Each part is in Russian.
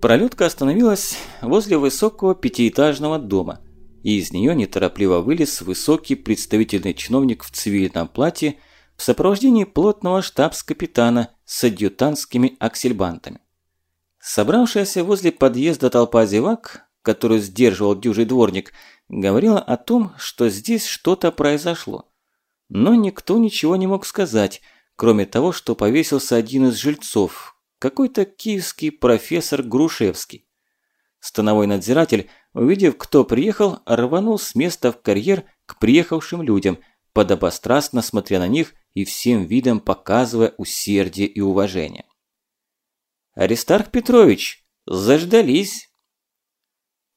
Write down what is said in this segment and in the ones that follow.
Пролетка остановилась возле высокого пятиэтажного дома, и из нее неторопливо вылез высокий представительный чиновник в цивильном платье в сопровождении плотного штабс-капитана с адъютантскими аксельбантами. Собравшаяся возле подъезда толпа зевак, которую сдерживал дюжий дворник, говорила о том, что здесь что-то произошло. Но никто ничего не мог сказать, кроме того, что повесился один из жильцов, какой-то киевский профессор Грушевский. Становой надзиратель, увидев, кто приехал, рванул с места в карьер к приехавшим людям, подобострастно смотря на них и всем видом показывая усердие и уважение. «Аристарх Петрович, заждались!»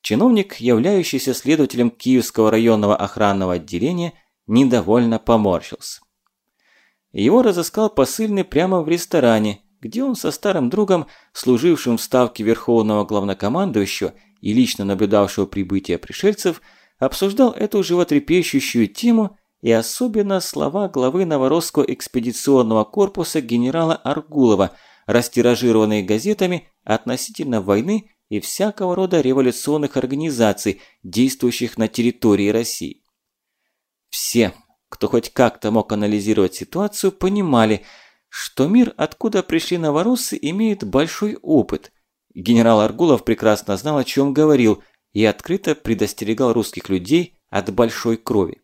Чиновник, являющийся следователем Киевского районного охранного отделения, недовольно поморщился. Его разыскал посыльный прямо в ресторане, где он со старым другом, служившим в ставке Верховного Главнокомандующего и лично наблюдавшего прибытие пришельцев, обсуждал эту животрепещущую тему и особенно слова главы Новоросского экспедиционного корпуса генерала Аргулова, растиражированные газетами относительно войны и всякого рода революционных организаций, действующих на территории России. Все, кто хоть как-то мог анализировать ситуацию, понимали, что мир, откуда пришли новороссы, имеет большой опыт. Генерал Аргулов прекрасно знал, о чем говорил, и открыто предостерегал русских людей от большой крови.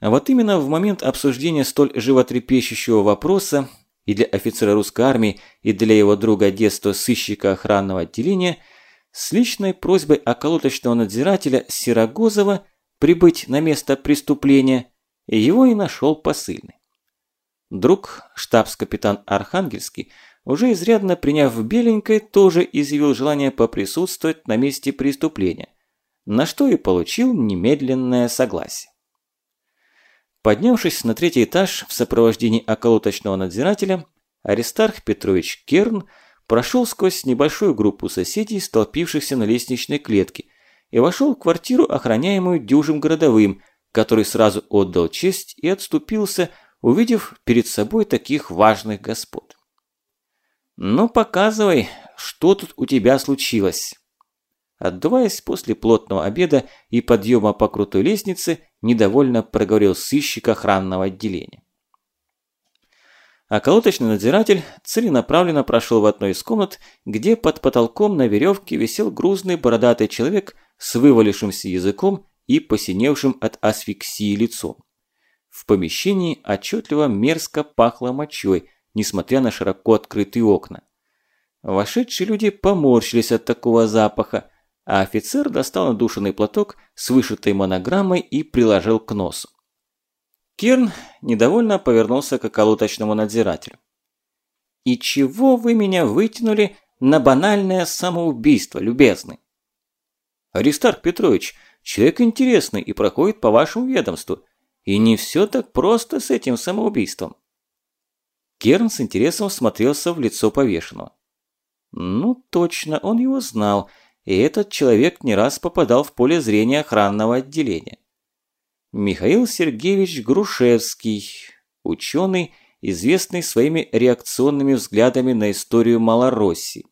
А вот именно в момент обсуждения столь животрепещущего вопроса и для офицера русской армии, и для его друга детства сыщика охранного отделения, с личной просьбой околоточного надзирателя Сирогозова прибыть на место преступления, его и нашел посыльный. Друг, штабс-капитан Архангельский, уже изрядно приняв беленькой, тоже изъявил желание поприсутствовать на месте преступления, на что и получил немедленное согласие. Поднявшись на третий этаж в сопровождении околоточного надзирателя, Аристарх Петрович Керн прошел сквозь небольшую группу соседей, столпившихся на лестничной клетке, и вошел в квартиру, охраняемую дюжим городовым, который сразу отдал честь и отступился, увидев перед собой таких важных господ. «Ну, показывай, что тут у тебя случилось?» Отдуваясь после плотного обеда и подъема по крутой лестнице, недовольно проговорил сыщик охранного отделения. Околоточный надзиратель целенаправленно прошел в одной из комнат, где под потолком на веревке висел грузный бородатый человек с вывалившимся языком и посиневшим от асфиксии лицом. В помещении отчетливо мерзко пахло мочой, несмотря на широко открытые окна. Вошедшие люди поморщились от такого запаха, а офицер достал надушенный платок с вышитой монограммой и приложил к носу. Кирн недовольно повернулся к околоточному надзирателю. «И чего вы меня вытянули на банальное самоубийство, любезный?» «Аристарх Петрович, человек интересный и проходит по вашему ведомству. И не все так просто с этим самоубийством. Керн с интересом смотрелся в лицо повешенного. Ну, точно, он его знал, и этот человек не раз попадал в поле зрения охранного отделения. Михаил Сергеевич Грушевский, ученый, известный своими реакционными взглядами на историю Малороссии.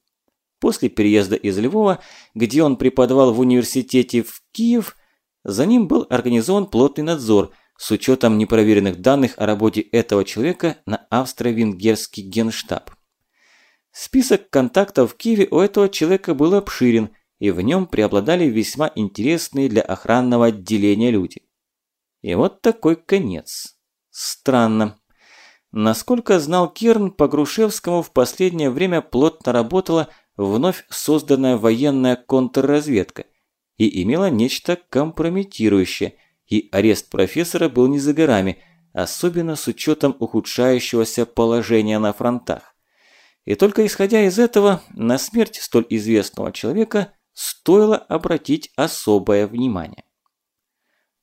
После переезда из Львова, где он преподавал в университете в Киев, за ним был организован плотный надзор – с учетом непроверенных данных о работе этого человека на австро-венгерский генштаб. Список контактов в Киеве у этого человека был обширен, и в нем преобладали весьма интересные для охранного отделения люди. И вот такой конец. Странно. Насколько знал Керн, по Грушевскому в последнее время плотно работала вновь созданная военная контрразведка и имела нечто компрометирующее – и арест профессора был не за горами, особенно с учетом ухудшающегося положения на фронтах. И только исходя из этого, на смерть столь известного человека стоило обратить особое внимание.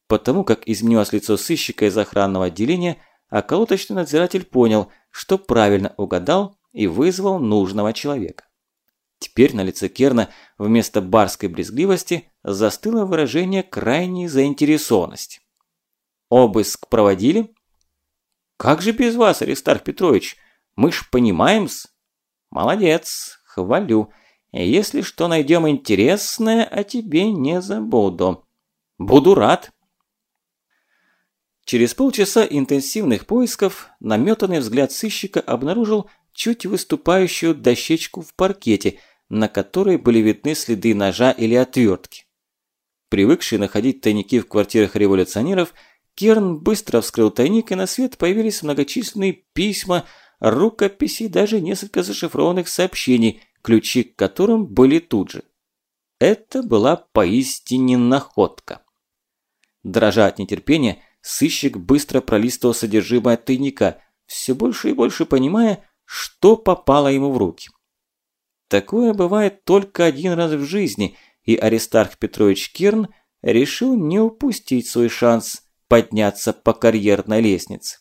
Потому как изменилось лицо сыщика из охранного отделения, околоточный надзиратель понял, что правильно угадал и вызвал нужного человека. Теперь на лице Керна вместо барской брезгливости застыло выражение крайней заинтересованности. «Обыск проводили?» «Как же без вас, Аристарх Петрович? Мы ж понимаем-с». «Молодец, Хвалю. Если что найдем интересное, о тебе не забуду. Буду рад. Через полчаса интенсивных поисков наметанный взгляд сыщика обнаружил чуть выступающую дощечку в паркете, на которой были видны следы ножа или отвертки. Привыкший находить тайники в квартирах революционеров, Керн быстро вскрыл тайник, и на свет появились многочисленные письма, рукописи даже несколько зашифрованных сообщений, ключи к которым были тут же. Это была поистине находка. Дрожа от нетерпения, сыщик быстро пролистывал содержимое тайника, все больше и больше понимая, что попало ему в руки. Такое бывает только один раз в жизни, и Аристарх Петрович Керн решил не упустить свой шанс подняться по карьерной лестнице.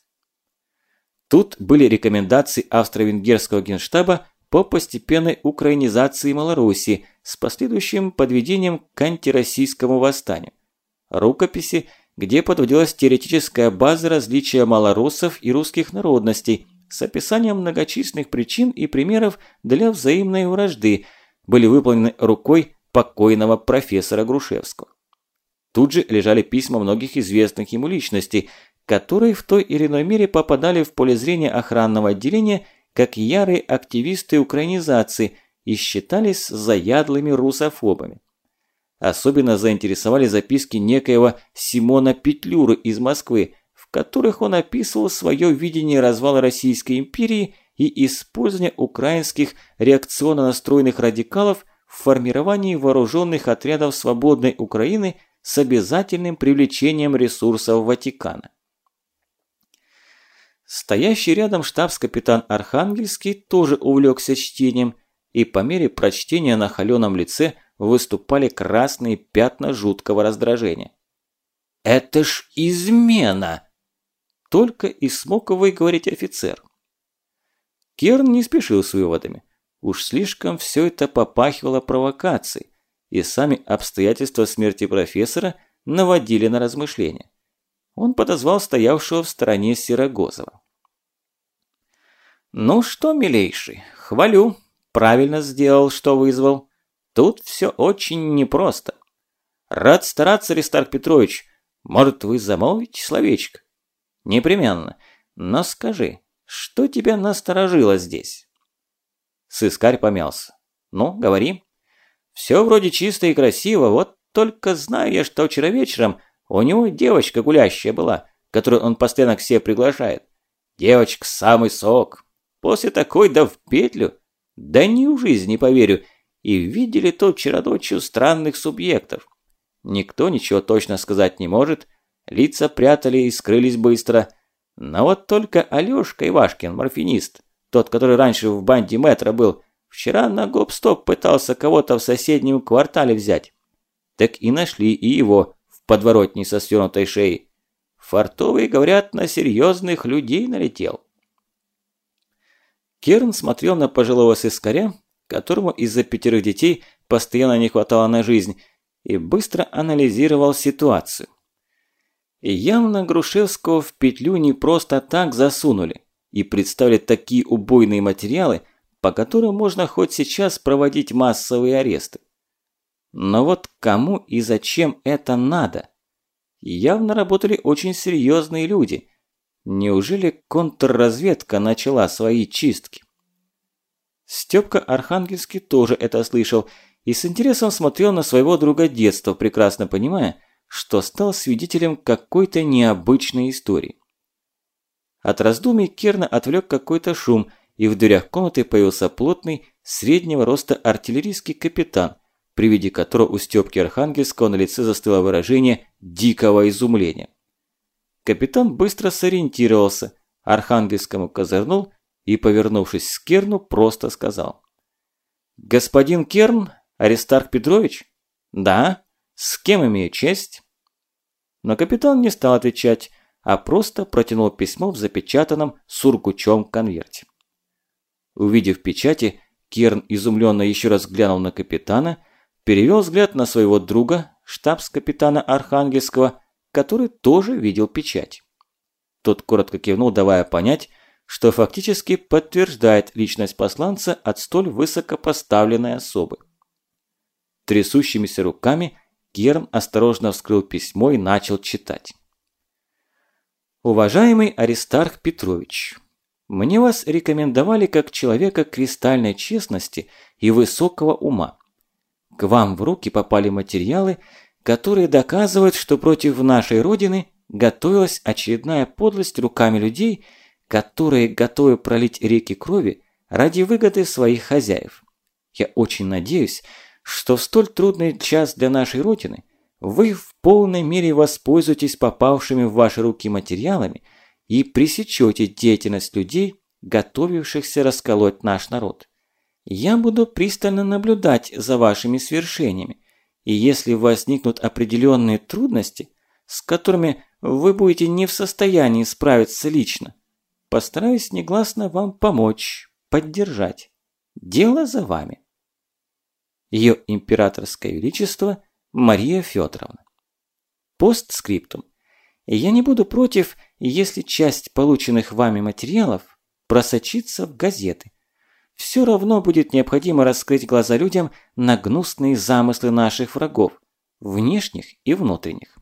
Тут были рекомендации австро-венгерского генштаба по постепенной украинизации Малоруссии с последующим подведением к антироссийскому восстанию. Рукописи, где подводилась теоретическая база различия малорусов и русских народностей с описанием многочисленных причин и примеров для взаимной вражды, были выполнены рукой покойного профессора Грушевского. Тут же лежали письма многих известных ему личностей, которые в той или иной мере попадали в поле зрения охранного отделения как ярые активисты украинизации и считались заядлыми русофобами. Особенно заинтересовали записки некоего Симона Петлюры из Москвы, в которых он описывал свое видение развала Российской империи и использования украинских реакционно настроенных радикалов в формировании вооруженных отрядов свободной Украины с обязательным привлечением ресурсов Ватикана. Стоящий рядом штабс-капитан Архангельский тоже увлекся чтением, и по мере прочтения на холеном лице выступали красные пятна жуткого раздражения. «Это ж измена!» Только и смог выговорить офицер. Керн не спешил с выводами. Уж слишком все это попахивало провокацией, и сами обстоятельства смерти профессора наводили на размышления. Он подозвал стоявшего в стороне Серогозова. «Ну что, милейший, хвалю. Правильно сделал, что вызвал. Тут все очень непросто. Рад стараться, Аристарх Петрович. Может, вы замолвите словечко? Непременно. Но скажи, что тебя насторожило здесь?» Сыскарь помялся. «Ну, говори». «Все вроде чисто и красиво, вот только знаю я, что вчера вечером у него девочка гулящая была, которую он постоянно к себе приглашает. Девочка самый сок. После такой да в петлю. Да ни в жизнь не поверю. И видели то вчера ночью странных субъектов. Никто ничего точно сказать не может. Лица прятали и скрылись быстро. Но вот только Алёшка Ивашкин, морфинист, тот, который раньше в банде метро был, вчера на гоп-стоп пытался кого-то в соседнем квартале взять. Так и нашли и его в подворотне со свернутой шеей. Фартовый, говорят, на серьезных людей налетел. Керн смотрел на пожилого сыскаря, которому из-за пятерых детей постоянно не хватало на жизнь, и быстро анализировал ситуацию. Явно Грушевского в петлю не просто так засунули и представили такие убойные материалы, по которым можно хоть сейчас проводить массовые аресты. Но вот кому и зачем это надо? Явно работали очень серьезные люди, Неужели контрразведка начала свои чистки? Степка Архангельский тоже это слышал и с интересом смотрел на своего друга детства, прекрасно понимая, что стал свидетелем какой-то необычной истории. От раздумий Керна отвлек какой-то шум, и в дверях комнаты появился плотный, среднего роста артиллерийский капитан, при виде которого у Степки Архангельского на лице застыло выражение дикого изумления. Капитан быстро сориентировался, Архангельскому козырнул и, повернувшись к Керну, просто сказал. «Господин Керн, Аристарх Петрович?» «Да. С кем имею честь?» Но капитан не стал отвечать, а просто протянул письмо в запечатанном сургучом конверте. Увидев печати, Керн изумленно еще раз глянул на капитана, перевел взгляд на своего друга, штабс-капитана Архангельского, который тоже видел печать. Тот коротко кивнул, давая понять, что фактически подтверждает личность посланца от столь высокопоставленной особы. Трясущимися руками Керн осторожно вскрыл письмо и начал читать. «Уважаемый Аристарх Петрович, мне вас рекомендовали как человека кристальной честности и высокого ума. К вам в руки попали материалы, которые доказывают, что против нашей Родины готовилась очередная подлость руками людей – которые готовы пролить реки крови ради выгоды своих хозяев. Я очень надеюсь, что в столь трудный час для нашей Родины вы в полной мере воспользуетесь попавшими в ваши руки материалами и пресечете деятельность людей, готовившихся расколоть наш народ. Я буду пристально наблюдать за вашими свершениями, и если возникнут определенные трудности, с которыми вы будете не в состоянии справиться лично, Постараюсь негласно вам помочь, поддержать. Дело за вами. Ее императорское величество Мария Федоровна. Постскриптум. Я не буду против, если часть полученных вами материалов просочится в газеты. Все равно будет необходимо раскрыть глаза людям на гнусные замыслы наших врагов, внешних и внутренних.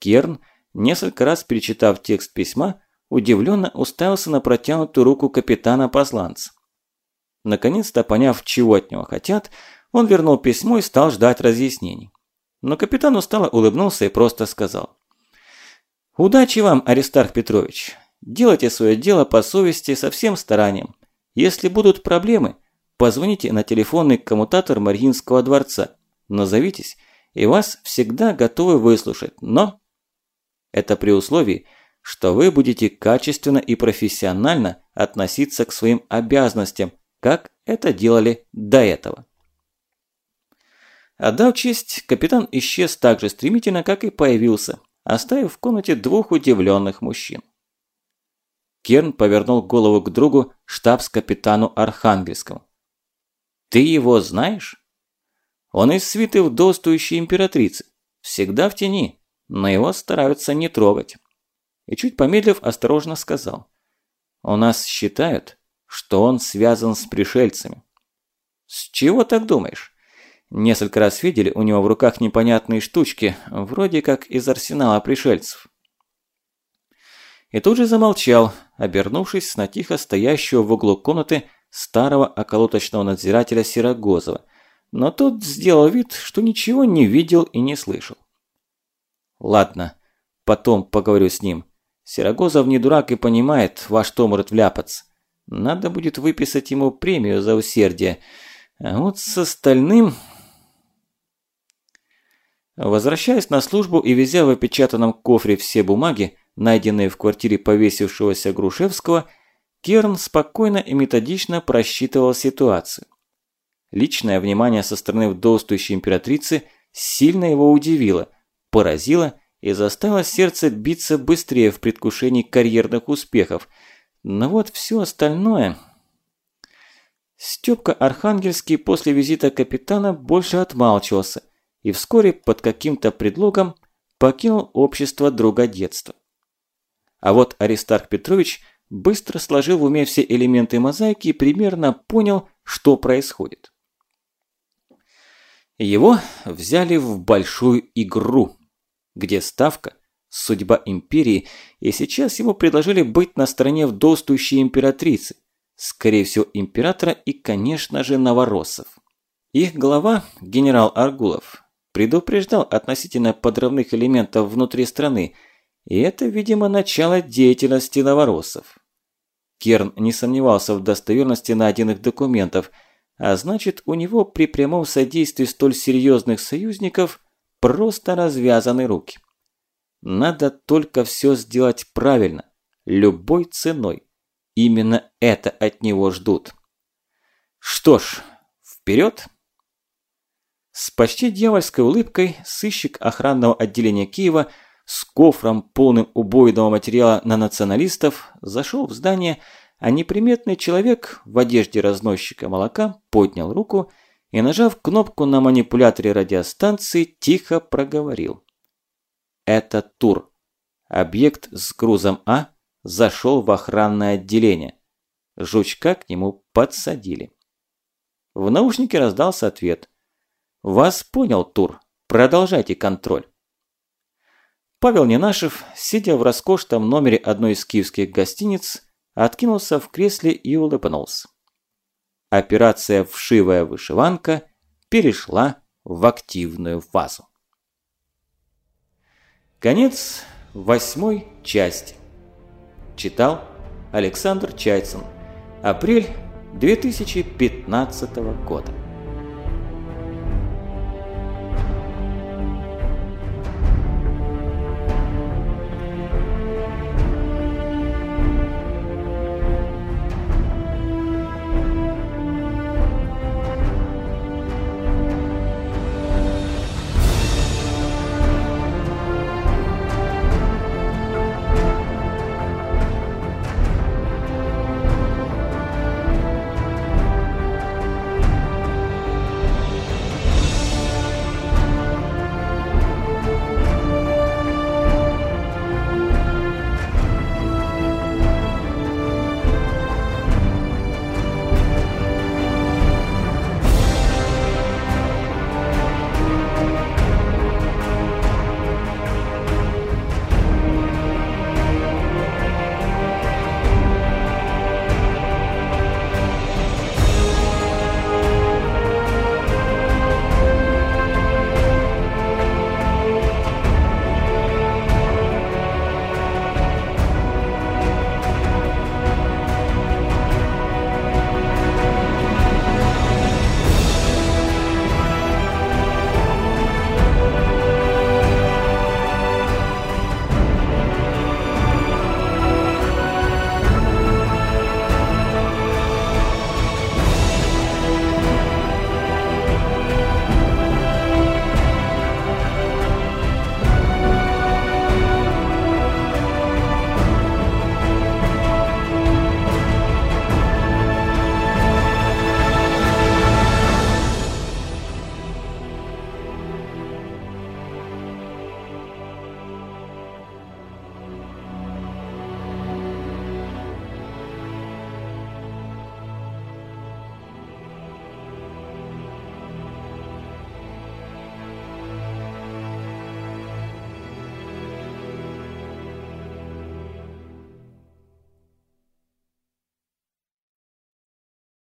Керн, несколько раз перечитав текст письма, удивленно уставился на протянутую руку капитана-посланца. Наконец-то, поняв, чего от него хотят, он вернул письмо и стал ждать разъяснений. Но капитан устало улыбнулся и просто сказал. «Удачи вам, Аристарх Петрович. Делайте свое дело по совести со всем старанием. Если будут проблемы, позвоните на телефонный коммутатор Мариинского дворца. Назовитесь, и вас всегда готовы выслушать, но...» Это при условии, что вы будете качественно и профессионально относиться к своим обязанностям, как это делали до этого. Отдав честь, капитан исчез так же стремительно, как и появился, оставив в комнате двух удивленных мужчин. Керн повернул голову к другу, штабс-капитану Архангельскому. «Ты его знаешь?» «Он из свиты вдовствующей императрицы. Всегда в тени, но его стараются не трогать и чуть помедлив осторожно сказал. «У нас считают, что он связан с пришельцами». «С чего так думаешь?» Несколько раз видели у него в руках непонятные штучки, вроде как из арсенала пришельцев. И тут же замолчал, обернувшись на тихо стоящего в углу комнаты старого околоточного надзирателя Сирогозова, но тот сделал вид, что ничего не видел и не слышал. «Ладно, потом поговорю с ним», Серогозов не дурак и понимает, во что может вляпаться. Надо будет выписать ему премию за усердие. А вот с остальным... Возвращаясь на службу и везя в опечатанном кофре все бумаги, найденные в квартире повесившегося Грушевского, Керн спокойно и методично просчитывал ситуацию. Личное внимание со стороны вдовствующей императрицы сильно его удивило, поразило и заставило сердце биться быстрее в предвкушении карьерных успехов. Но вот все остальное... Стёпка Архангельский после визита капитана больше отмалчивался и вскоре под каким-то предлогом покинул общество друга детства. А вот Аристарх Петрович быстро сложил в уме все элементы мозаики и примерно понял, что происходит. Его взяли в большую игру где ставка – судьба империи, и сейчас ему предложили быть на стороне вдовствующей императрицы, скорее всего императора и, конечно же, новороссов. Их глава, генерал Аргулов, предупреждал относительно подрывных элементов внутри страны, и это, видимо, начало деятельности новороссов. Керн не сомневался в достоверности найденных документов, а значит, у него при прямом содействии столь серьезных союзников просто развязаны руки. Надо только все сделать правильно, любой ценой. Именно это от него ждут. Что ж, вперед! С почти дьявольской улыбкой сыщик охранного отделения Киева с кофром, полным убойного материала на националистов, зашел в здание, а неприметный человек в одежде разносчика молока поднял руку и, нажав кнопку на манипуляторе радиостанции, тихо проговорил. Это Тур. Объект с грузом А зашел в охранное отделение. Жучка к нему подсадили. В наушнике раздался ответ. «Вас понял, Тур. Продолжайте контроль». Павел Ненашев, сидя в роскошном номере одной из киевских гостиниц, откинулся в кресле и улыбнулся. Операция «Вшивая вышиванка» перешла в активную фазу. Конец восьмой части. Читал Александр Чайцин. Апрель 2015 года.